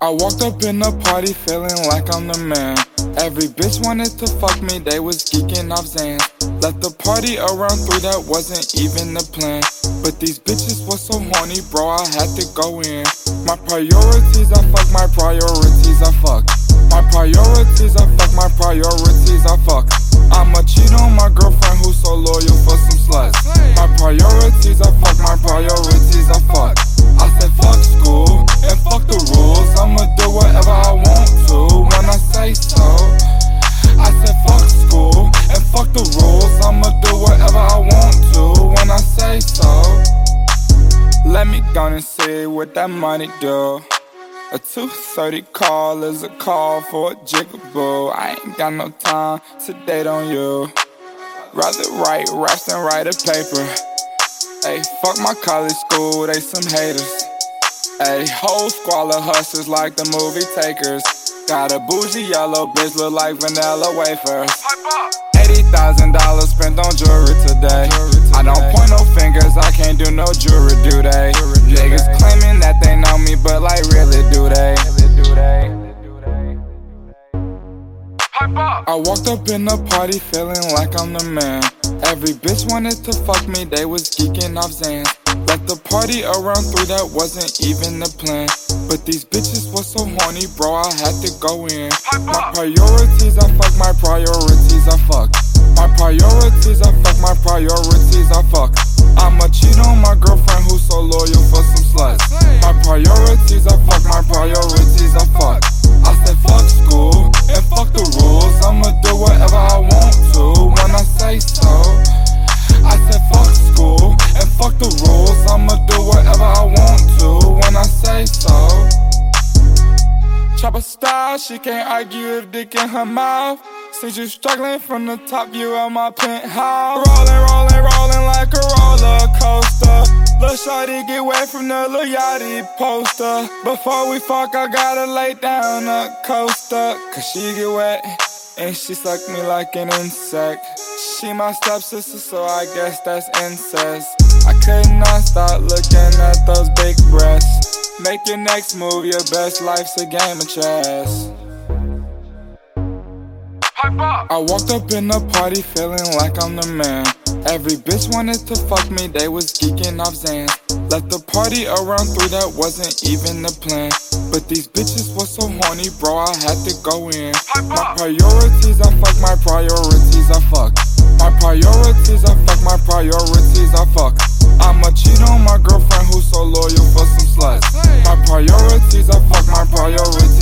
I walked up in the party feeling like I'm the man. Every bitch wanted to fuck me, they was geeking off Zans. Left the party around three, that wasn't even the plan. But these bitches was so horny, bro, I had to go in. My priorities, I fuck my priorities, I fuck. My priorities, I fuck my priorities, I fuck. Me go and see what that money do. A 230 call is a call for a jigaboo. I ain't got no time to date on you. Rather write raps than write a paper. Hey, fuck my college school, they some haters. Hey, whole squall of hustlers like the movie takers. Got a bougie yellow bitch look like vanilla wafers. Eighty thousand dollars spent on jewelry today. I don't point no fingers, I can't do no jewelry, do they? Niggas claiming that they know me, but like really do they? I walked up in the party feeling like I'm the man. Every bitch wanted to fuck me, they was geeking off Zans. Left the party around three, that wasn't even the plan. But these bitches was so horny, bro, I had to go in. My priorities, I fuck my priorities, I fuck. My priorities, I fuck my priorities, I fuck. I'ma cheat on my girlfriend who's so loyal for some sluts. My priorities, I fuck my priorities, I fuck. I said fuck school and fuck the rules. I'ma do whatever I want to when I say so. I said fuck school and fuck the rules. I'ma do whatever I want to when I say so. Chopper style, she can't argue if dick in her mouth. Since you struggling from the top view of my penthouse. Rolling, rolling, rolling like a roller coaster. Lil' shawty get wet from the Lil Yachty poster. Before we fuck, I gotta lay down a coaster. Cause she get wet and she suck me like an insect. She my stepsister, so I guess that's incest. I could not stop looking at those big breasts. Make your next move, your best life's a game of chess. I walked up in the party feeling like I'm the man. Every bitch wanted to fuck me, they was geeking off Zans. Left the party around three, that wasn't even the plan. But these bitches were so horny, bro, I had to go in. My priorities, I fuck, my priorities, I fuck. My priorities, I fuck, my priorities, I fuck. I'ma cheat on my girlfriend who's so loyal for some sluts. My priorities, I fuck, my priorities.